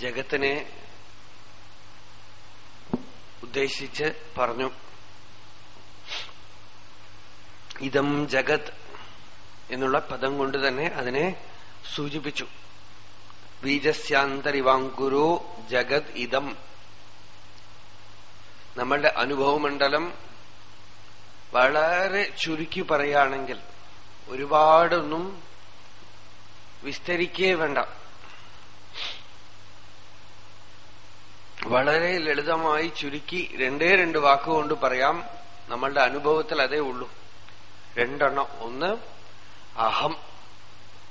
ജഗത്തിനെ ഉദ്ദേശിച്ച് പറഞ്ഞു. ഇതം ജഗത് എന്നുള്ള പദം കൊണ്ട് തന്നെ അതിനെ സൂചിപ്പിച്ചു. ബീജസ്യാന്തരിവാങ്കുരോ ജഗത് ഇതം. നമ്മളുടെ അനുഭവമണ്ഡലം വളരെ ചുരുക്കി പറയുകയാണെങ്കിൽ ഒരുപാടൊന്നും വിസ്തരിക്കേ വേണ്ട. വളരെ ലളിതമായി ചുരുക്കി രണ്ടേ രണ്ട് വാക്കുകൊണ്ട് പറയാം. നമ്മളുടെ അനുഭവത്തിൽ അതേ ഉള്ളൂ. രണ്ടെണ്ണം. ഒന്ന് അഹം.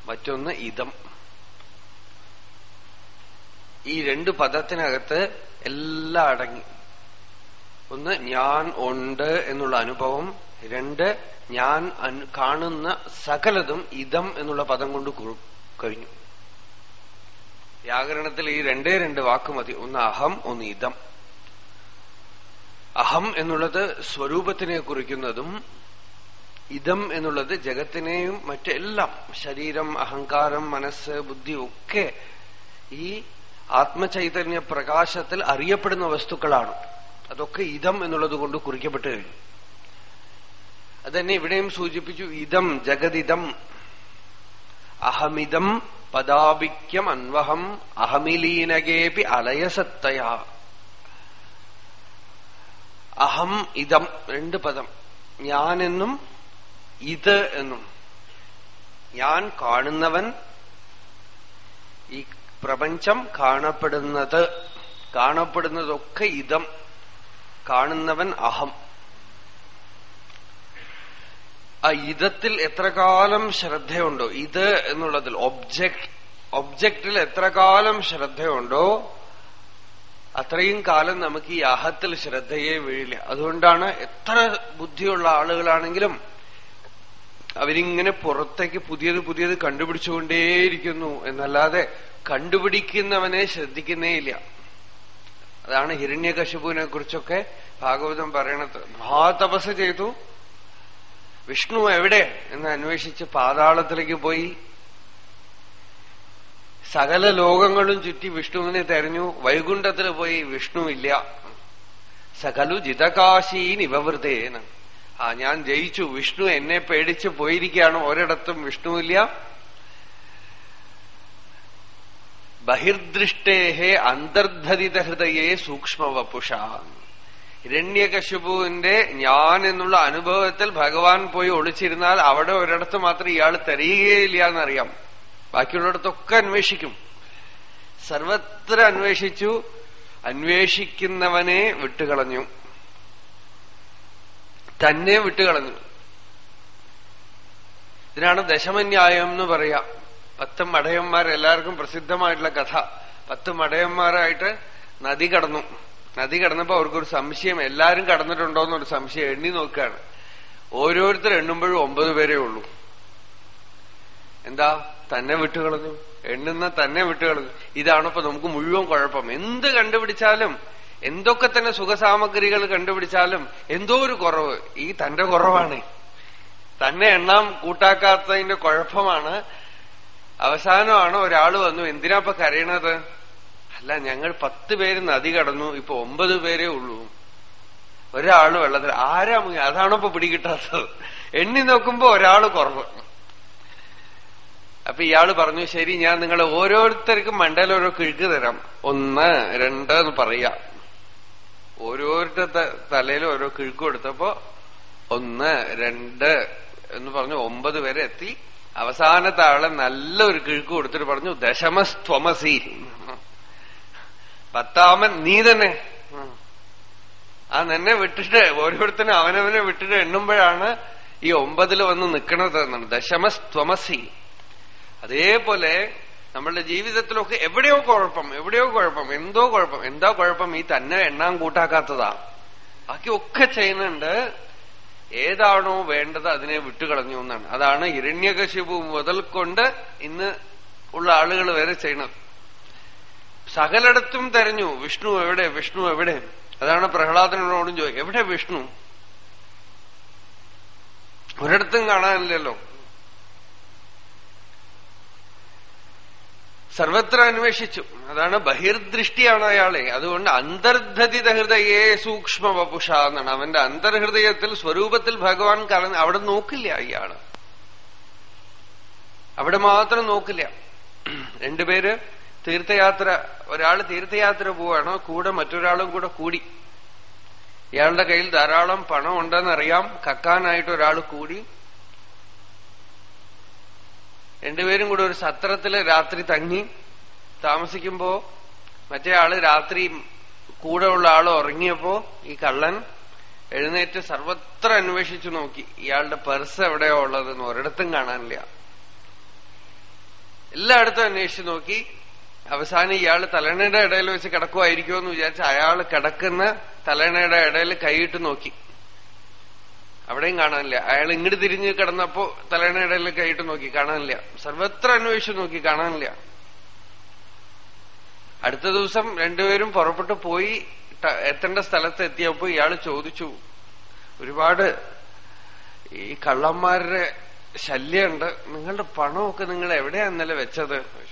മറ്റൊന്ന് ഇതം. ഈ രണ്ട് പദത്തിനകത്ത് എല്ലാം അടങ്ങി. ഒന്ന് ഞാൻ ഉണ്ട് എന്നുള്ള അനുഭവം. രണ്ട് ഞാൻ കാണുന്ന സകലതും ഇതം എന്നുള്ള പദം കൊണ്ട് കഴിഞ്ഞു. വ്യാകരണത്തിൽ ഈ രണ്ടേ രണ്ട് വാക്ക് മതി. ഒന്ന് അഹം ഒന്ന് ഇതം. അഹം എന്നുള്ളത് സ്വരൂപത്തിനെ കുറിക്കുന്നതും ഇതം എന്നുള്ളത് ജഗത്തിനെയും മറ്റെല്ലാം ശരീരം അഹങ്കാരം മനസ്സ് ബുദ്ധി ഒക്കെ ഈ ആത്മചൈതന്യ പ്രകാശത്തിൽ അറിയപ്പെടുന്ന വസ്തുക്കളാണ്. അതൊക്കെ ഇതം എന്നുള്ളത് കൊണ്ട് കുറിക്കപ്പെട്ടു കഴിഞ്ഞു. അതന്നെ ഇവിടെയും സൂചിപ്പിച്ചു ഇതം ജഗതിദം അഹമിതം പദാഭിക്യം അൻവഹം അഹമിലീനകേപി അലയസത്തയ. അഹം ഇതം രണ്ട് പദം. ഞാനെന്നും ഇത് എന്നും. ഞാൻ കാണുന്നവൻ ഈ പ്രപഞ്ചം കാണപ്പെടുന്നത് കാണപ്പെടുന്നതൊക്കെ ഇതം. കാണുന്നവൻ അഹം. ആ ഇതത്തിൽ എത്ര കാലം ശ്രദ്ധയുണ്ടോ? ഇത് എന്നുള്ളതിൽ ഒബ്ജക്ട് ഒബ്ജക്റ്റിൽ എത്ര കാലം ശ്രദ്ധയുണ്ടോ അത്രയും കാലം നമുക്ക് ഈ അഹത്തിൽ ശ്രദ്ധയെ വീഴില്ല. അതുകൊണ്ടാണ് എത്ര ബുദ്ധിയുള്ള ആളുകളാണെങ്കിലും അവരിങ്ങനെ പുറത്തേക്ക് പുതിയത് പുതിയത് കണ്ടുപിടിച്ചുകൊണ്ടേയിരിക്കുന്നു എന്നല്ലാതെ കണ്ടുപിടിക്കുന്നവനെ ശ്രദ്ധിക്കുന്നേയില്ല അതാണ് ഹിരണ്യകശിപുവിനെ കുറിച്ചൊക്കെ ഭാഗവതം പറയണത്. മഹാതപസ് ചെയ്തു. വിഷ്ണു എവിടെ എന്ന് അന്വേഷിച്ച് പാതാളത്തിലേക്ക് പോയി. സകല ലോകങ്ങളും ചുറ്റി വിഷ്ണുവിനെ തെരഞ്ഞു. വൈകുണ്ഠത്തിൽ പോയി വിഷ്ണു ഇല്ല. സകലു ജിതകാശീ നിവവൃതേന ആ ഞാൻ ജയിച്ചു. വിഷ്ണു എന്നെ പേടിച്ച് പോയിരിക്കുകയാണ്. ഒരിടത്തും വിഷ്ണുവില്ല ബഹിർദൃഷ്ടേഹേ അന്തർധരിത ഹൃദയെ സൂക്ഷ്മവപുഷ ഹിരണ്യകശുപുവിന്റെ ഞാൻ എന്നുള്ള അനുഭവത്തിൽ ഭഗവാൻ പോയി ഒളിച്ചിരുന്നാൽ അവിടെ ഒരിടത്ത് മാത്രം ഇയാൾ തരികയില്ല എന്നറിയാം. ബാക്കിയുള്ളിടത്തൊക്കെ അന്വേഷിക്കും. സർവത്ര അന്വേഷിച്ചു അന്വേഷിക്കുന്നവനെ വിട്ടുകളഞ്ഞു. തന്നെ വിട്ടുകളഞ്ഞു. ഇതിനാണ് ദശമന്യായം എന്ന് പറയാ. പത്ത് മടയന്മാർ എല്ലാവർക്കും പ്രസിദ്ധമായിട്ടുള്ള കഥ. പത്ത് മടയന്മാരായിട്ട് നദി കടന്നു. നദി കടന്നപ്പോ അവർക്കൊരു സംശയം എല്ലാരും കടന്നിട്ടുണ്ടോ എന്നൊരു സംശയം എണ്ണി നോക്കുകയാണ് ഓരോരുത്തർ എണ്ണുമ്പോഴും ഒമ്പത് പേരേ ഉള്ളൂ. എന്താ? തന്നെ വിട്ടുകളഞ്ഞു എണ്ണുന്ന തന്നെ വിട്ടുകളഞ്ഞു ഇതാണ് ഇപ്പൊ നമുക്ക് മുഴുവൻ കുഴപ്പം. എന്ത് കണ്ടുപിടിച്ചാലും എന്തൊക്കെ തന്നെ സുഖസാമഗ്രികൾ കണ്ടുപിടിച്ചാലും എന്തോ ഒരു കുറവ്. ഈ തന്റെ കുറവാണ്. തന്നെ എണ്ണം കൂട്ടാക്കാത്തതിന്റെ കുഴപ്പമാണ്. അവസാനമാണ് ഒരാൾ വന്നു എന്തിനാ ഇപ്പൊ കരയണത്? അല്ല ഞങ്ങൾ പത്ത് പേര് നദി കടന്നു ഇപ്പൊ ഒമ്പത് പേരേ ഉള്ളൂ. ഒരാൾ വെള്ളത്തിൽ ആരാ മുങ്ങി അതാണോ ഇപ്പൊ പിടികിട്ടാത്തത്? എണ്ണി നോക്കുമ്പോ ഒരാൾ കുറവ്. അപ്പൊ ഇയാൾ പറഞ്ഞു ശരി ഞാൻ നിങ്ങളെ ഓരോരുത്തർക്കും മണ്ടയിൽ ഓരോ കിഴുക്ക് തരാം. ഒന്ന് രണ്ട് എന്ന് പറയാ. ഓരോരുത്തരുടെ തലയിൽ ഓരോ കിഴുക്ക് കൊടുത്തപ്പോ ഒന്ന് രണ്ട് എന്ന് പറഞ്ഞു ഒമ്പത് വരെ എത്തി. അവസാനത്തെ ആളെ നല്ലൊരു കിഴുക്ക് കൊടുത്തിട്ട് പറഞ്ഞു ദശമസ്ത്വമസി. പത്താമൻ നീ തന്നെ. ആ നിന്നെ വിട്ടിട്ട് ഓരോരുത്തരും അവനവനെ വിട്ടിട്ട് എണ്ണുമ്പോഴാണ് ഈ ഒമ്പതിൽ വന്ന് നിൽക്കണത് എന്നാണ് ദശമസ്ത്വമസി. അതേപോലെ നമ്മളുടെ ജീവിതത്തിലൊക്കെ എവിടെയോ കുഴപ്പം എവിടെയോ കുഴപ്പം എന്തോ കുഴപ്പം. എന്താ കുഴപ്പം? ഈ തന്നെ എണ്ണാൻ കൂട്ടാക്കാത്തതാ. ബാക്കി ഒക്കെ ചെയ്യുന്നുണ്ട്. ഏതാണോ വേണ്ടത് അതിനെ വിട്ടുകളഞ്ഞു എന്നാണ്. അതാണ് ഹിരണ്യകശിപു മുതൽ കൊണ്ട് ഇന്ന് ഉള്ള ആളുകൾ വരെ ചെയ്യണത് സകലയിടത്തും തെരഞ്ഞു. വിഷ്ണു എവിടെ? വിഷ്ണു എവിടെ? അതാണ് പ്രഹ്ലാദനോടും ചോദിക്കും എവിടെ വിഷ്ണു? ഒരിടത്തും കാണാനില്ലല്ലോ. സർവത്ര അന്വേഷിച്ചു. അതാണ് ബഹിർദൃഷ്ടിയാണ് അയാളെ. അതുകൊണ്ട് അന്തർധതിത ഹൃദയേ സൂക്ഷ്മ വപുഷ എന്നാണ്. അവന്റെ അന്തർഹൃദയത്തിൽ സ്വരൂപത്തിൽ ഭഗവാൻ കലന്ന് അവിടെ നോക്കില്ല ഇയാൾ അവിടെ മാത്രം നോക്കില്ല. രണ്ടുപേര് തീർത്ഥയാത്ര ഒരാൾ തീർത്ഥയാത്ര പോവാണ് കൂടെ മറ്റൊരാളും കൂടെ കൂടി. ഇയാളുടെ കയ്യിൽ ധാരാളം പണം ഉണ്ടെന്നറിയാം കക്കാനായിട്ട് ഒരാൾ കൂടി. രണ്ടുപേരും കൂടെ ഒരു സത്രത്തിൽ രാത്രി തങ്ങി. താമസിക്കുമ്പോ മറ്റേ ആൾ രാത്രി കൂടെ ഉള്ള ആൾ ഉറങ്ങിയപ്പോ ഈ കള്ളൻ എഴുന്നേറ്റ് സർവത്ര അന്വേഷിച്ചു നോക്കി. ഇയാളുടെ പേഴ്സ് എവിടെയോ ഉള്ളതെന്ന് ഒരിടത്തും കാണാനില്ല. എല്ലായിടത്തും അന്വേഷിച്ചു നോക്കി. അവസാനം ഇയാൾ തലണയുടെ ഇടയിൽ വെച്ച് കിടക്കുമായിരിക്കുമോ എന്ന് വിചാരിച്ച് അയാൾ കിടക്കുന്ന തലണയുടെ ഇടയിൽ കൈയിട്ട് നോക്കി. അവിടെയും കാണാനില്ല. അയാൾ ഇങ്ങോട്ട് തിരിഞ്ഞ് കിടന്നപ്പോ തലയുടെ ഇടയിൽ കൈയിട്ട് നോക്കി. കാണാനില്ല. സർവത്ര അന്വേഷിച്ചു നോക്കി. കാണാനില്ല. അടുത്ത ദിവസം രണ്ടുപേരും പുറപ്പെട്ടു പോയി എത്തേണ്ട സ്ഥലത്ത് എത്തിയപ്പോ ഇയാൾ ചോദിച്ചു. ഒരുപാട് ഈ കള്ളന്മാരുടെ ശല്യമുണ്ട്. നിങ്ങളുടെ പണമൊക്കെ നിങ്ങൾ എവിടെയാ ഇന്നലെ വെച്ചത്?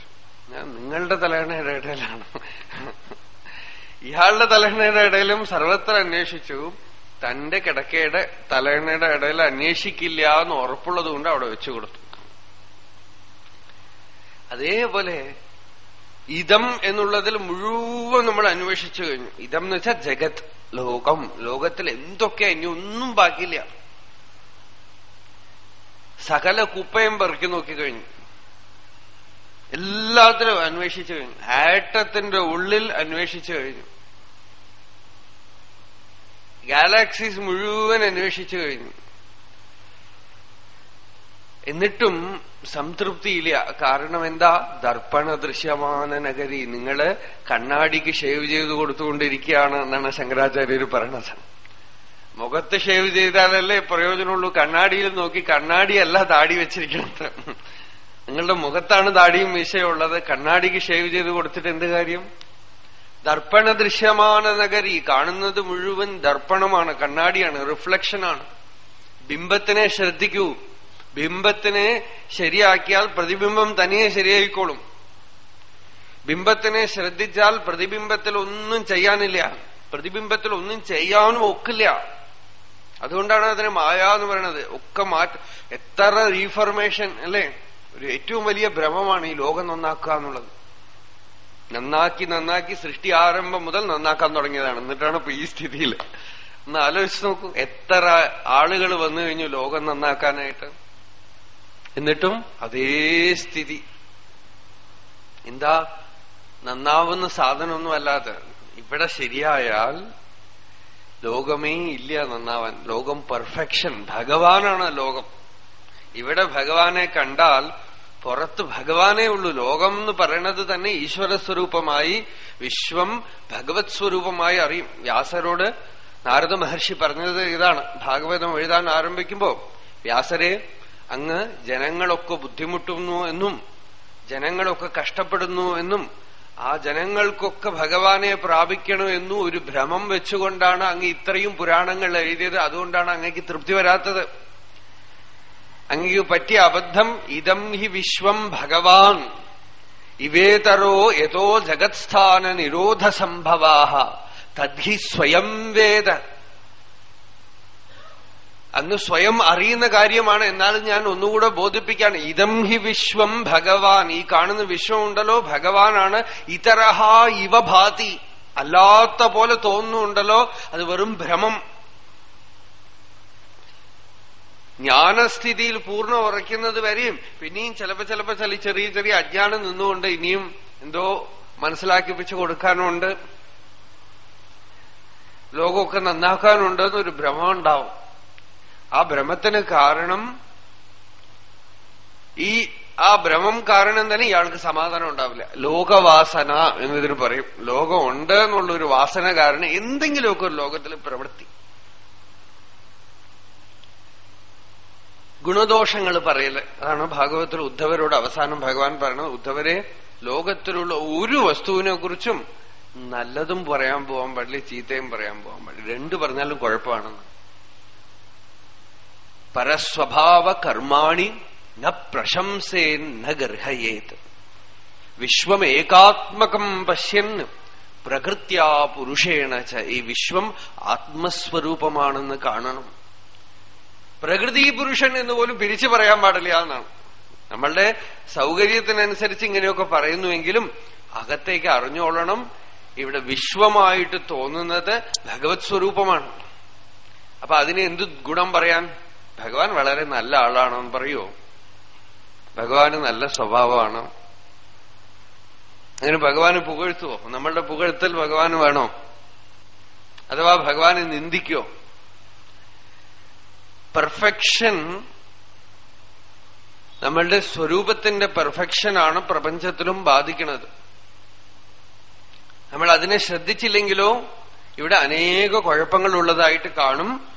ഞാൻ നിങ്ങളുടെ തലയണയുടെ ഇടയിലാണ്. ഇയാളുടെ തലയണയുടെ ഇടയിലും സർവത്ര അന്വേഷിച്ചു. തന്റെ കിടക്കയുടെ തലയണയുടെ ഇടയിൽ അന്വേഷിക്കില്ല എന്ന് ഉറപ്പുള്ളതുകൊണ്ട് അവിടെ വെച്ചു കൊടുത്തു. അതേപോലെ ഇതം എന്നുള്ളതിൽ മുഴുവൻ നമ്മൾ അന്വേഷിച്ചു കഴിഞ്ഞു. ഇതം എന്ന് വെച്ചാൽ ജഗത് ലോകം. ലോകത്തിൽ എന്തൊക്കെ ഇനി ഒന്നും ബാക്കിയില്ല. സകല കുപ്പയും പെറുക്കി നോക്കിക്കഴിഞ്ഞു എല്ലാത്തിലും അന്വേഷിച്ചു കഴിഞ്ഞു. ആറ്റത്തിന്റെ ഉള്ളിൽ അന്വേഷിച്ചു കഴിഞ്ഞു. ഗാലാക്സീസ് മുഴുവൻ അന്വേഷിച്ചു കഴിഞ്ഞു. എന്നിട്ടും സംതൃപ്തിയില്ല. കാരണം എന്താ ദർപ്പണ ദൃശ്യമാന നഗരി. നിങ്ങൾ കണ്ണാടിക്ക് ഷേവ് ചെയ്ത് കൊടുത്തുകൊണ്ടിരിക്കുകയാണ് എന്നാണ് ശങ്കരാചാര്യർ പറയണത് മുഖത്ത് ഷേവ് ചെയ്താലല്ലേ പ്രയോജനമുള്ളൂ. കണ്ണാടിയിൽ നോക്കി കണ്ണാടിയല്ല താടി വെച്ചിരിക്കുന്നത്. നിങ്ങളുടെ മുഖത്താണ് താടിയും മീശയുള്ളത് കണ്ണാടിക്ക് ഷേവ് ചെയ്ത് കൊടുത്തിട്ട് എന്ത് കാര്യം? ദർപ്പണ ദൃശ്യമാണ് നഗരി. കാണുന്നത് മുഴുവൻ ദർപ്പണമാണ് കണ്ണാടിയാണ് റിഫ്ലക്ഷനാണ് ബിംബത്തിനെ ശ്രദ്ധിക്കൂ. ബിംബത്തിനെ ശരിയാക്കിയാൽ പ്രതിബിംബം തനിയെ ശരിയായിക്കോളും. ബിംബത്തിനെ ശ്രദ്ധിച്ചാൽ പ്രതിബിംബത്തിൽ ഒന്നും ചെയ്യാനില്ല. പ്രതിബിംബത്തിൽ ഒന്നും ചെയ്യാനും ഒക്കില്ല. അതുകൊണ്ടാണ് അതിന് മായ എന്ന് പറയുന്നത്. ഒക്കെ മാറ്റ എത്ര റീഫർമേഷൻ അല്ലേ? ഒരു ഏറ്റവും വലിയ ഭ്രമമാണ് ഈ ലോകം നന്നാക്കുക എന്നുള്ളത്. നന്നാക്കി നന്നാക്കി സൃഷ്ടി ആരംഭം മുതൽ നന്നാക്കാൻ തുടങ്ങിയതാണ്. എന്നിട്ടാണ് ഇപ്പൊ ഈ സ്ഥിതിയിൽ. ഒന്ന് ആലോചിച്ച് നോക്കൂ. എത്ര ആളുകൾ വന്നു കഴിഞ്ഞു ലോകം നന്നാക്കാനായിട്ട്? എന്നിട്ടും അതേ സ്ഥിതി. എന്താ? നന്നാവുന്ന സാധനമൊന്നും അല്ലാതെ. ഇവിടെ ശരിയായാൽ ലോകമേ ഇല്ല നന്നാവാൻ. ലോകം പെർഫെക്ഷൻ ഭഗവാനാണ് ലോകം. ഇവിടെ ഭഗവാനെ കണ്ടാൽ പുറത്ത് ഭഗവാനേ ഉള്ളൂ. ലോകം എന്ന് പറയണത് തന്നെ ഈശ്വര സ്വരൂപമായി വിശ്വം ഭഗവത് സ്വരൂപമായി അറിയും. വ്യാസരോട് നാരദ മഹർഷി പറഞ്ഞത് ഇതാണ്. ഭാഗവതം എഴുതാൻ ആരംഭിക്കുമ്പോ വ്യാസരെ അങ്ങ് ജനങ്ങളൊക്കെ ബുദ്ധിമുട്ടുന്നു എന്നും ജനങ്ങളൊക്കെ കഷ്ടപ്പെടുന്നു എന്നും ആ ജനങ്ങൾക്കൊക്കെ ഭഗവാനെ പ്രാപിക്കണോ എന്നും ഒരു ഭ്രമം വെച്ചുകൊണ്ടാണ് അങ്ങ് ഇത്രയും പുരാണങ്ങൾ എഴുതിയത്. അതുകൊണ്ടാണ് അങ്ങേക്ക് തൃപ്തി വരാത്തത്. അങ്ങക്ക് പറ്റിയ അബദ്ധം ഇതം ഹി വിശ്വം ഭഗവാൻ. ഇവേതരോ യഥോ ജഗത്സ്ഥാന നിരോധ സംഭവാഹ തദ്ഹി സ്വയം വേദ. അന്ന് സ്വയം അറിയുന്ന കാര്യമാണ്. എന്നാലും ഞാൻ ഒന്നുകൂടെ ബോധിപ്പിക്കാണ് ഇതം ഹി വിശ്വം ഭഗവാൻ. ഈ കാണുന്ന വിശ്വം ഉണ്ടല്ലോ ഭഗവാനാണ്. ഇതരഹ ഇവ ഭാതി. അല്ലാത്ത പോലെ തോന്നുന്നുണ്ടല്ലോ. അത് വെറും ഭ്രമം. ജ്ഞാനസ്ഥിതിയിൽ പൂർണ ഉറയ്ക്കുന്നത് വരെയും പിന്നെയും ചിലപ്പോ ചിലപ്പോ ചില ചെറിയ ചെറിയ അജ്ഞാനം നിന്നുകൊണ്ട് ഇനിയും എന്തോ മനസ്സിലാക്കിപ്പിച്ച് കൊടുക്കാനുണ്ട്. ലോകമൊക്കെ നന്നാക്കാനുണ്ട് എന്നൊരു ഭ്രമം ഉണ്ടാവും. ആ ഭ്രമത്തിന് കാരണം ഈ ആ ഭ്രമം കാരണം തന്നെ ഇയാൾക്ക് സമാധാനം ഉണ്ടാവില്ല. ലോകവാസന എന്നതിന് പറയും. ലോകം ഉണ്ട് എന്നുള്ളൊരു വാസന കാരണം എന്തെങ്കിലുമൊക്കെ ഒരു ലോകത്തിൽ പ്രവൃത്തി. ഗുണദോഷങ്ങൾ പറയൽ. അതാണ് ഭാഗവത്തിൽ ഉദ്ധവരോട് അവസാനം ഭഗവാൻ പറയുന്നത് ഉദ്ധവരെ ലോകത്തിലുള്ള ഒരു വസ്തുവിനെ കുറിച്ചും നല്ലതും പറയാൻ പോകാൻ പാടില്ല ചീത്തയും പറയാൻ പോകാൻ പാടില്ല. രണ്ടു പറഞ്ഞാലും കുഴപ്പമാണെന്ന്. പരസ്വഭാവ കർമാണി ന പ്രശംസേ ന ഗർഹയേത്. വിശ്വം ഏകാത്മകം പശ്യൻ പ്രകൃത്യാ പുരുഷേണ ഈ വിശ്വം ആത്മസ്വരൂപമാണെന്ന് കാണണം. പ്രകൃതി പുരുഷൻ എന്ന് പോലും പിരിച്ചു പറയാൻ പാടില്ല എന്നാണ്. നമ്മളുടെ സൗകര്യത്തിനനുസരിച്ച് ഇങ്ങനെയൊക്കെ പറയുന്നുവെങ്കിലും അകത്തേക്ക് അറിഞ്ഞോളണം. ഇവിടെ വിശ്വമായിട്ട് തോന്നുന്നത് ഭഗവത് സ്വരൂപമാണ്. അപ്പൊ അതിന് എന്ത് ഗുണം പറയാൻ? ഭഗവാൻ വളരെ നല്ല ആളാണെന്ന് പറയോ? ഭഗവാന് നല്ല സ്വഭാവമാണ്. അങ്ങനെ ഭഗവാന് പുകഴ്ത്തുവോ? നമ്മളുടെ പുകഴ്ത്തൽ ഭഗവാന് വേണോ? അഥവാ ഭഗവാനെ നിന്ദിക്കോ? പെർഫെക്ഷൻ നമ്മളുടെ സ്വരൂപത്തിന്റെ പെർഫെക്ഷനാണ് പ്രപഞ്ചത്തിലും ബാധിക്കുന്നത്. നമ്മൾ അതിനെ ശ്രദ്ധിച്ചില്ലെങ്കിലോ ഇവിടെ അനേക കുഴപ്പങ്ങൾ ഉള്ളതായിട്ട് കാണും.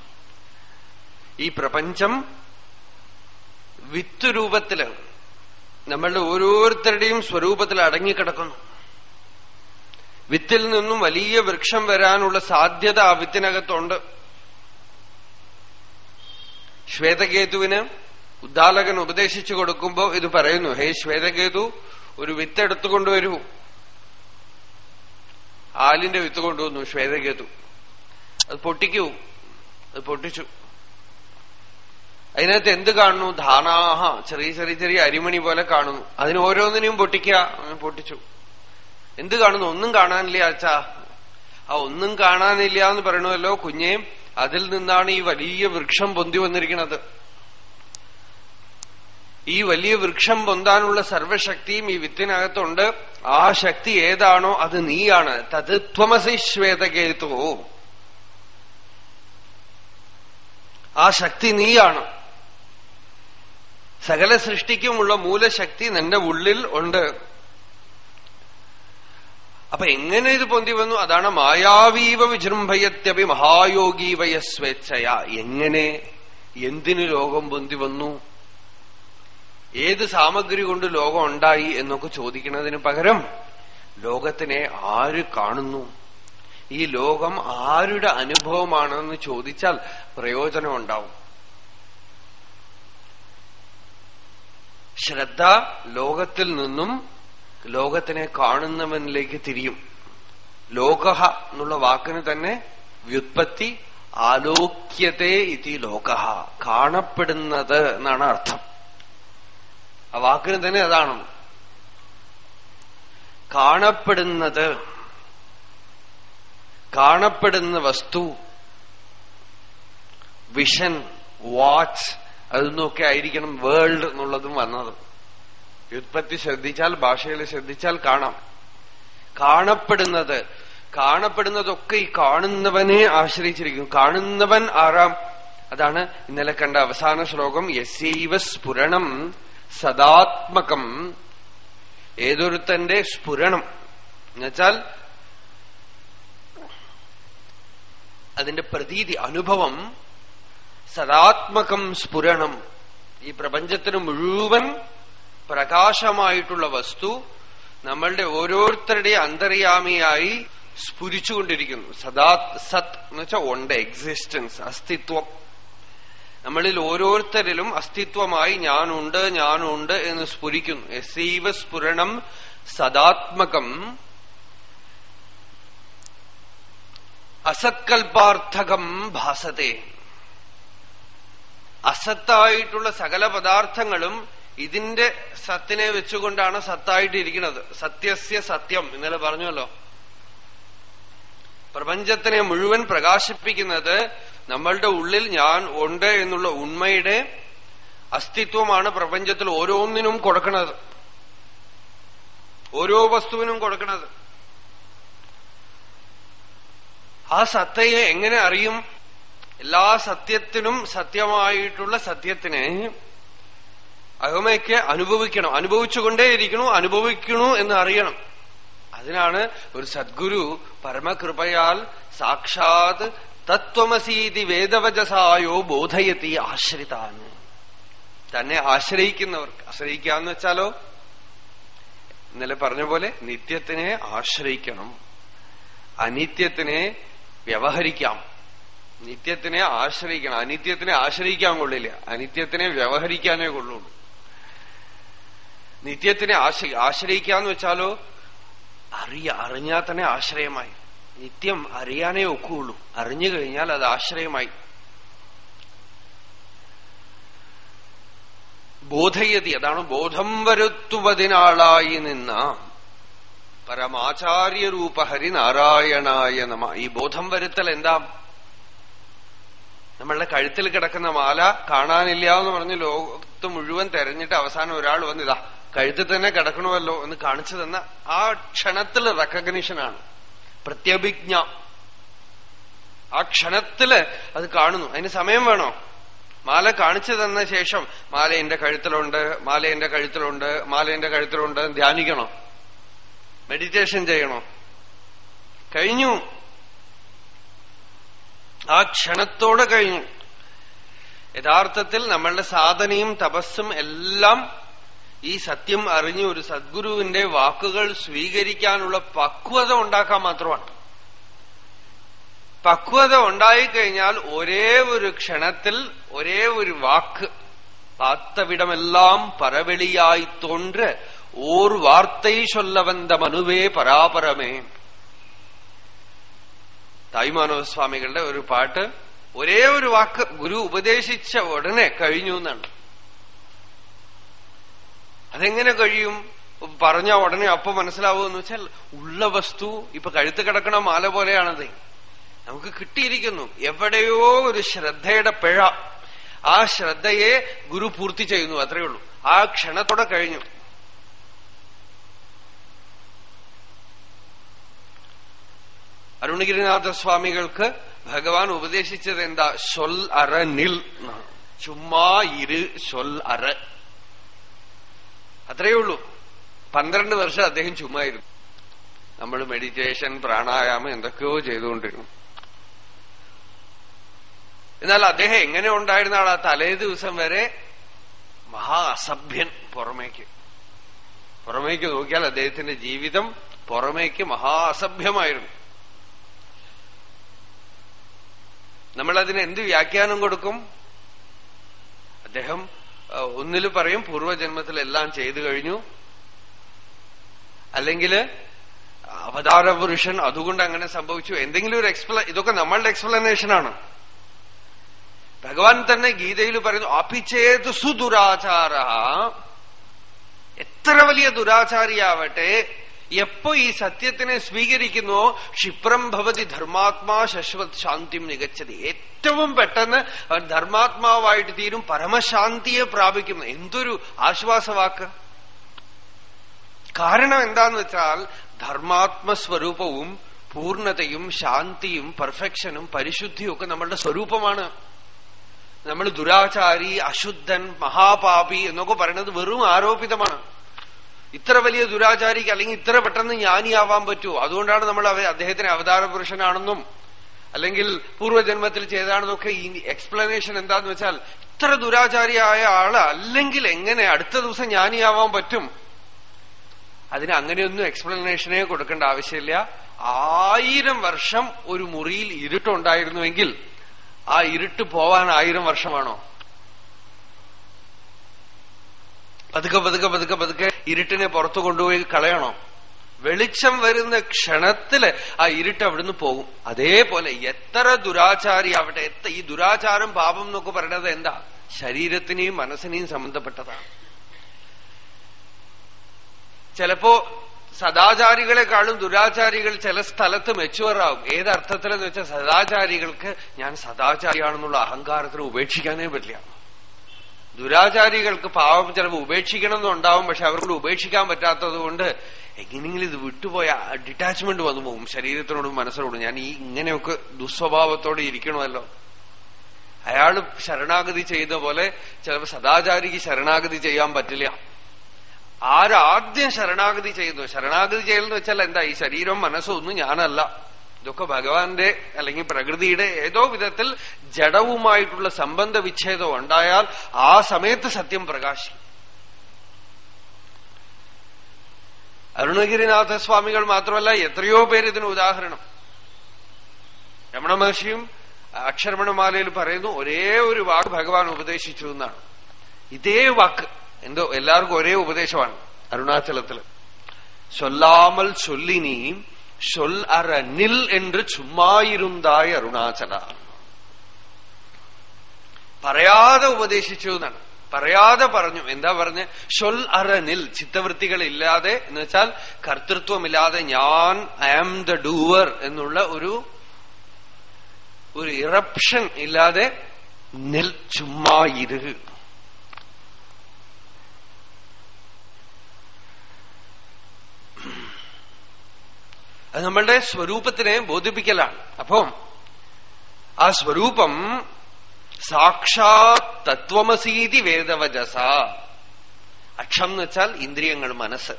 ഈ പ്രപഞ്ചം വിത്ത് രൂപത്തിൽ നമ്മളുടെ ഓരോരുത്തരുടെയും സ്വരൂപത്തിൽ അടങ്ങിക്കിടക്കുന്നു. വിത്തിൽ നിന്നും വലിയ വൃക്ഷം വരാനുള്ള സാധ്യത ആ വിത്തിനകത്തുണ്ട്. ശ്വേതകേതുവിന് ഉദ്ദാലകൻ ഉപദേശിച്ചു കൊടുക്കുമ്പോൾ ഇത് പറയുന്നു ഹേ ശ്വേതകേതു ഒരു വിത്ത് എടുത്തുകൊണ്ടുവരൂ ആലിന്റെ വിത്ത് കൊണ്ടുവന്നു ശ്വേതകേതു. അത് പൊട്ടിക്കൂ. അത് പൊട്ടിച്ചു. അതിനകത്ത് എന്ത് കാണുന്നു? ധാനാഹ ചെറിയ ചെറിയ ചെറിയ അരിമണി പോലെ കാണുന്നു. അതിന് ഓരോന്നിനെയും പൊട്ടിക്കുക. പൊട്ടിച്ചു. എന്ത് കാണുന്നു? ഒന്നും കാണാനില്ല അച്ഛാ. ആ ഒന്നും കാണാനില്ല എന്ന് പറയണമല്ലോ കുഞ്ഞെ. അതിൽ നിന്നാണ് ഈ വലിയ വൃക്ഷം പൊന്തി വന്നിരിക്കുന്നത്. ഈ വലിയ വൃക്ഷം പൊന്താനുള്ള സർവശക്തിയും ഈ വിത്തിനകത്തുണ്ട്. ആ ശക്തി ഏതാണോ അത് നീയാണ്. തത് ത്വമസി ശ്വേതകേതു ആ ശക്തി നീയാണ്. സകല സൃഷ്ടിക്കുമുള്ള മൂലശക്തി നിന്റെ ഉള്ളിൽ ഉണ്ട്. അപ്പൊ എങ്ങനെ ഇത് പൊന്തി വന്നു? അതാണ് മായാവീവ വിജൃംഭയത്യപി മഹായോഗീവയ സ്വേച്ഛയ എങ്ങനെ? എന്തിനു ലോകം പൊന്തി വന്നു? ഏത് സാമഗ്രി കൊണ്ട് ലോകം ഉണ്ടായി എന്നൊക്കെ ചോദിക്കുന്നതിന് പകരം ലോകത്തിനെ ആര് കാണുന്നു? ഈ ലോകം ആരുടെ അനുഭവമാണെന്ന് ചോദിച്ചാൽ പ്രയോജനം ഉണ്ടാവും. ശ്രദ്ധ ലോകത്തിൽ നിന്നും ലോകത്തിനെ കാണുന്നവനിലേക്ക് തിരിയും. ലോക എന്നുള്ള വാക്കിന് തന്നെ വ്യുത്പത്തി ആലോക്യത്തെ ഇതി ലോക കാണപ്പെടുന്നത് എന്നാണ് അർത്ഥം. ആ വാക്കിന് തന്നെ അതാണ്. കാണപ്പെടുന്നത്. കാണപ്പെടുന്ന വസ്തു വിഷൻ വാച്ച് അതൊന്നൊക്കെ ആയിരിക്കണം വേൾഡ് എന്നുള്ളതും വന്നത്. വ്യുത്പത്തി ശ്രദ്ധിച്ചാൽ ഭാഷയിൽ ശ്രദ്ധിച്ചാൽ കാണാം. കാണപ്പെടുന്നത് കാണപ്പെടുന്നതൊക്കെ ഈ കാണുന്നവനെ ആശ്രയിച്ചിരിക്കുന്നു കാണുന്നവൻ ആറാം അതാണ് ഇന്നലെ കണ്ട അവസാന ശ്ലോകം. യസൈവ സ്ഫുരണം സദാത്മകം. ഏതൊരുത്തന്റെ സ്ഫുരണം? എന്നുവെച്ചാൽ അതിന്റെ പ്രതീതി അനുഭവം സദാത്മകം സ്ഫുരണം. ഈ പ്രപഞ്ചത്തിന് മുഴുവൻ പ്രകാശമായിട്ടുള്ള വസ്തു നമ്മളുടെ ഓരോരുത്തരുടെ അന്തര്യാമിയായി സ്ഫുരിച്ചുകൊണ്ടിരിക്കുന്നു. സദാ സത് എന്ന് വെച്ചാൽ ഉണ്ട് എക്സിസ്റ്റൻസ് അസ്തിത്വം. നമ്മളിൽ ഓരോരുത്തരിലും അസ്തിത്വമായി ഞാനുണ്ട് ഞാനുണ്ട് എന്ന് സ്ഫുരിക്കുന്നു. എസൈവ സ്ഫുരണം സദാത്മകം. അസത്കൽപാർത്ഥകം ഭാസത്തെ അസത്തായിട്ടുള്ള സകല പദാർത്ഥങ്ങളും ഇതിന്റെ സത്തിനെ വെച്ചുകൊണ്ടാണ് സത്തായിട്ടിരിക്കുന്നത്. സത്യസ്യ സത്യം. ഇന്നലെ പറഞ്ഞല്ലോ പ്രപഞ്ചത്തിനെ മുഴുവൻ പ്രകാശിപ്പിക്കുന്നത് നമ്മളുടെ ഉള്ളിൽ ഞാൻ ഉണ്ട് എന്നുള്ള ഉണ്മയുടെ അസ്തിത്വമാണ് പ്രപഞ്ചത്തിൽ ഓരോന്നിനും കൊടുക്കുന്നത്. ഓരോ വസ്തുവിനും കൊടുക്കുന്നത്. ആ സത്തയെ എങ്ങനെ അറിയും? എല്ലാ സത്യത്തിനും സത്യമായിട്ടുള്ള സത്യത്തിനെ അകമയ്ക്ക് അനുഭവിക്കണം. അനുഭവിച്ചുകൊണ്ടേയിരിക്കണു അനുഭവിക്കണു എന്ന് അറിയണം. അതിനാണ് ഒരു സദ്ഗുരു പരമകൃപയാൽ സാക്ഷാത് തത്വമസീതി വേദവചസായോ ബോധയത്തി ആശ്രിതാന്ന് തന്നെ ആശ്രയിക്കുന്നവർക്ക് ആശ്രയിക്കാന്ന് വെച്ചാലോ? ഇന്നലെ പറഞ്ഞ പോലെ നിത്യത്തിനെ ആശ്രയിക്കണം. അനിത്യത്തിനെ വ്യവഹരിക്കാം. നിത്യത്തിനെ ആശ്രയിക്കണം. അനിത്യത്തിനെ ആശ്രയിക്കാൻ കൊള്ളില്ല. അനിത്യത്തിനെ വ്യവഹരിക്കാനേ കൊള്ളുള്ളൂ. നിത്യത്തിനെ ആശ്രയിക്കുക ആശ്രയിക്കാന്ന് വെച്ചാലോ അറിയ അറിഞ്ഞാൽ തന്നെ ആശ്രയമായി. നിത്യം അറിയാനേ ഒക്കുകയുള്ളൂ അറിഞ്ഞു കഴിഞ്ഞാൽ അത് ആശ്രയമായി. ബോധയതി അതാണ് ബോധം വരുത്തുവതിനാളായി നിന്ന പരമാചാര്യരൂപ ഹരിനാരായണായ നമ. ഈ ബോധം വരുത്തൽ എന്താ? നമ്മളുടെ കഴുത്തിൽ കിടക്കുന്ന മാല കാണാനില്ല എന്ന് പറഞ്ഞ് ലോകത്ത് മുഴുവൻ തെരഞ്ഞിട്ട് അവസാനം ഒരാൾ വന്നിതാ. കഴുത്തിൽ തന്നെ കിടക്കണമല്ലോ എന്ന് കാണിച്ചു തന്ന ആ ക്ഷണത്തിൽ റെക്കഗ്നിഷനാണ് പ്രത്യഭിജ്ഞ. ആ ക്ഷണത്തിൽ അത് കാണുന്നു. അതിന് സമയം വേണോ? മാല കാണിച്ചു തന്ന ശേഷം മാല എന്റെ കഴുത്തിലുണ്ട് മാല എന്റെ കഴുത്തിലുണ്ട് മാല എന്റെ കഴുത്തിലുണ്ട് ധ്യാനിക്കണോ? മെഡിറ്റേഷൻ ചെയ്യണോ? കഴിഞ്ഞു. ആ ക്ഷണത്തോടെ കഴിഞ്ഞു. യഥാർത്ഥത്തിൽ നമ്മളുടെ സാധനയും തപസ്സും എല്ലാം ഈ സത്യം അറിഞ്ഞ് ഒരു സദ്ഗുരുവിന്റെ വാക്കുകൾ സ്വീകരിക്കാനുള്ള പക്വത ഉണ്ടാക്കാൻ മാത്രമാണ് പക്വത ഉണ്ടായിക്കഴിഞ്ഞാൽ ഒരേ ഒരു ക്ഷണത്തിൽ ഒരേ ഒരു വാക്ക് பார்த்தவிடமெல்லாம் பரவெளியாய் தோன்ற ஓர் வார்த்தை சொல்ல வந்த மனுவே പരാപരമേ തായ്മാനവ സ്വാമികളുടെ ഒരു പാട്ട് ഒരേ ഒരു വാക്ക് ഗുരു ഉപദേശിച്ച ഉടനെ കഴിഞ്ഞു എന്നാണ് അതെങ്ങനെ കഴിയും? പറഞ്ഞ ഉടനെ അപ്പൊ മനസ്സിലാവുമെന്ന് വെച്ചാൽ ഉള്ള വസ്തു ഇപ്പൊ കഴുത്ത് കിടക്കണ മാല പോലെയാണത്. നമുക്ക് കിട്ടിയിരിക്കുന്നു. എവിടെയോ ഒരു ശ്രദ്ധയുടെ പിഴ. ആ ശ്രദ്ധയെ ഗുരു പൂർത്തി ചെയ്യുന്നു അത്രയേ ഉള്ളൂ. ആ ക്ഷണത്തോടെ കഴിഞ്ഞു. അരുണഗിരിനാഥസ്വാമികൾക്ക് ഭഗവാൻ ഉപദേശിച്ചത് എന്താ? സൊൽ അറ നിൽ ചുമ്മാ ഇരു സൊൽ അറ അത്രയേ ഉള്ളൂ. പന്ത്രണ്ട് വർഷം അദ്ദേഹം ചുമ്മായിരുന്നു. നമ്മൾ മെഡിറ്റേഷൻ പ്രാണായാമം എന്തൊക്കെയോ ചെയ്തുകൊണ്ടിരുന്നു. എന്നാൽ അദ്ദേഹം എങ്ങനെ ഉണ്ടായിരുന്ന ആ തലേ ദിവസം വരെ മഹാ അസഭ്യൻ പുറമേക്ക്. പുറമേക്ക് നോക്കിയാൽ അദ്ദേഹത്തിന്റെ ജീവിതം പുറമേക്ക് മഹാ അസഭ്യമായിരുന്നു. നമ്മളതിന് എന്ത് വ്യാഖ്യാനം കൊടുക്കും? അദ്ദേഹം ഒന്നിൽ പറയും പൂർവജന്മത്തിൽ എല്ലാം ചെയ്തു കഴിഞ്ഞു. അല്ലെങ്കിൽ അവതാര പുരുഷൻ അതുകൊണ്ട് അങ്ങനെ സംഭവിച്ചു. എന്തെങ്കിലും ഒരു എക്സ്പ്ല ഇതൊക്കെ നമ്മളുടെ എക്സ്പ്ലനേഷനാണ് ഭഗവാൻ തന്നെ ഗീതയിൽ പറയുന്നു അപിച്ചേത് സുദുരാചാര. എത്ര വലിയ ദുരാചാരിയാവട്ടെ. എപ്പോ ഈ സത്യത്തിനെ സ്വീകരിക്കുന്നുവോ ക്ഷിപ്രം ഭവതി ധർമാത്മാ ശശ്വത് ശാന്തിം മികച്ചത് ഏറ്റവും പെട്ടെന്ന് അവൻ ധർമാത്മാവായിട്ട് തീരും പരമശാന്തിയെ പ്രാപിക്കുന്നു. എന്തൊരു ആശ്വാസവാക്ക്. കാരണം എന്താന്ന് വെച്ചാൽ ധർമാത്മസ്വരൂപവും പൂർണതയും ശാന്തിയും പെർഫെക്ഷനും പരിശുദ്ധിയും ഒക്കെ നമ്മളുടെ സ്വരൂപമാണ്. നമ്മൾ ദുരാചാരി അശുദ്ധൻ മഹാപാപി എന്നൊക്കെ പറയുന്നത് വെറും ആരോപിതമാണ്. ഇത്ര വലിയ ദുരാചാരിക്ക് അല്ലെങ്കിൽ ഇത്ര പെട്ടെന്ന് ജ്ഞാനിയാവാൻ പറ്റുമോ അതുകൊണ്ടാണ് നമ്മൾ അദ്ദേഹത്തിന് അവതാര പുരുഷനാണെന്നും അല്ലെങ്കിൽ പൂർവജന്മത്തിൽ ചെയ്താണെന്നൊക്കെ ഈ എക്സ്പ്ലനേഷൻ എന്താന്ന് വെച്ചാൽ ഇത്ര ദുരാചാരിയായ ആൾ അല്ലെങ്കിൽ എങ്ങനെ അടുത്ത ദിവസം ജ്ഞാനിയാവാൻ പറ്റും? അതിന് അങ്ങനെയൊന്നും എക്സ്പ്ലനേഷനേ കൊടുക്കേണ്ട ആവശ്യമില്ല. ആയിരം വർഷം ഒരു മുറിയിൽ ഇരുട്ടുണ്ടായിരുന്നുവെങ്കിൽ ആ ഇരുട്ട് പോവാൻ ആയിരം വർഷമാണോ? പതുക്കെ പതുക്കെ പതുക്കെ പതുക്കെ ഇരുട്ടിനെ പുറത്തു കൊണ്ടുപോയി കളയണോ? വെളിച്ചം വരുന്ന ക്ഷണത്തിൽ ആ ഇരുട്ട് അവിടുന്ന് പോകും. അതേപോലെ എത്ര ദുരാചാരി ആവട്ടെ എത്ര ഈ ദുരാചാരം പാപം എന്നൊക്കെ പറയണത് എന്താ? ശരീരത്തിനെയും മനസ്സിനെയും സംബന്ധപ്പെട്ടതാണ്. ചിലപ്പോ സദാചാരികളെക്കാളും ദുരാചാരികൾ ചില സ്ഥലത്ത് മെച്ചുവറാവും ഏതർത്ഥത്തിലെന്ന് വെച്ചാൽ സദാചാരികൾക്ക് ഞാൻ സദാചാരിയാണെന്നുള്ള അഹങ്കാരത്തിന് ഉപേക്ഷിക്കാനേ പറ്റില്ല. ദുരാചാരികൾക്ക് പാവം ചിലപ്പോൾ ഉപേക്ഷിക്കണം എന്നുണ്ടാവും പക്ഷെ അവർക്ക് ഉപേക്ഷിക്കാൻ പറ്റാത്തത് കൊണ്ട് എങ്ങനെയെങ്കിലും ഇത് വിട്ടുപോയ ഡിറ്റാച്ച്മെന്റ് വന്നു പോകും ശരീരത്തിനോടും മനസ്സിനോടും. ഞാൻ ഈ ഇങ്ങനെയൊക്കെ ദുസ്വഭാവത്തോടെ ഇരിക്കണമല്ലോ. അയാൾ ശരണാഗതി ചെയ്ത പോലെ ചിലപ്പോൾ സദാചാരിക്ക് ശരണാഗതി ചെയ്യാൻ പറ്റില്ല. ആരാദ്യം ശരണാഗതി ചെയ്യുന്നു ശരണാഗതി ചെയ്യലെന്ന് വെച്ചാൽ എന്താ? ഈ ശരീരം മനസ്സൊന്നും ഞാനല്ല. ഇതൊക്കെ ഭഗവാന്റെ അല്ലെങ്കിൽ പ്രകൃതിയുടെ ഏതോ വിധത്തിൽ ജഡവുമായിട്ടുള്ള സംബന്ധ വിച്ഛേദം ഉണ്ടായാൽ ആ സമയത്ത് സത്യം പ്രകാശിക്കും. അരുണഗിരിനാഥ സ്വാമികൾ മാത്രമല്ല എത്രയോ പേര് ഇതിന് ഉദാഹരണം. രമണ മഹർഷിയും അക്ഷരമണമാലയിൽ പറയുന്നു ഒരേ ഒരു വാക്ക് ഭഗവാൻ ഉപദേശിച്ചു എന്നാണ്. ഇതേ വാക്ക് എന്തോ എല്ലാവർക്കും ഒരേ ഉപദേശമാണ് അരുണാചലത്തിൽ. ചൊല്ലാമൽ ചൊല്ലിനിയും சொல் அற நில் என்று சும்மா இருந்தாய் അരുണാചല പറയാതെ ഉപദേശിച്ചു എന്നാണ് പറയാതെ പറഞ്ഞു എന്താ പറഞ്ഞ് ഷൊൽ അറനിൽ ചിത്തവൃത്തികൾ ഇല്ലാതെ എന്ന് വെച്ചാൽ കർത്തൃത്വമില്ലാതെ ഞാൻ ഐ ആം ദ ഡൂവർ എന്നുള്ള ഒരു ഒരു ഇറപ്ഷൻ ഇല്ലാതെ നിൽ ചുമ്മാ ഇരു അത് നമ്മളുടെ സ്വരൂപത്തിനെ ബോധിപ്പിക്കലാണ്. അപ്പം ആ സ്വരൂപം സാക്ഷാത് തത്വമസീതി വേദവജസ അക്ഷം എന്ന് വെച്ചാൽ ഇന്ദ്രിയങ്ങൾ മനസ്സ്.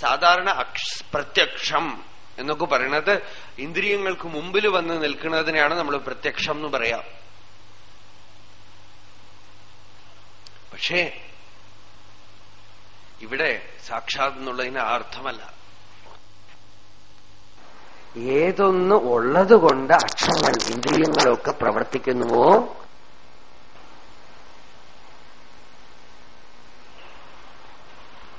സാധാരണ പ്രത്യക്ഷം എന്നൊക്കെ പറയണത് ഇന്ദ്രിയങ്ങൾക്ക് മുമ്പിൽ വന്ന് നിൽക്കുന്നതിനെയാണ് നമ്മൾ പ്രത്യക്ഷം എന്ന് പറയാം. പക്ഷേ ഇവിടെ സാക്ഷാത് എന്നുള്ളതിന് അർത്ഥമല്ല. ഏതൊന്ന് ഉള്ളതുകൊണ്ട് അക്ഷങ്ങൾ ഇന്ദ്രിയങ്ങളൊക്കെ പ്രവർത്തിക്കുന്നുവോ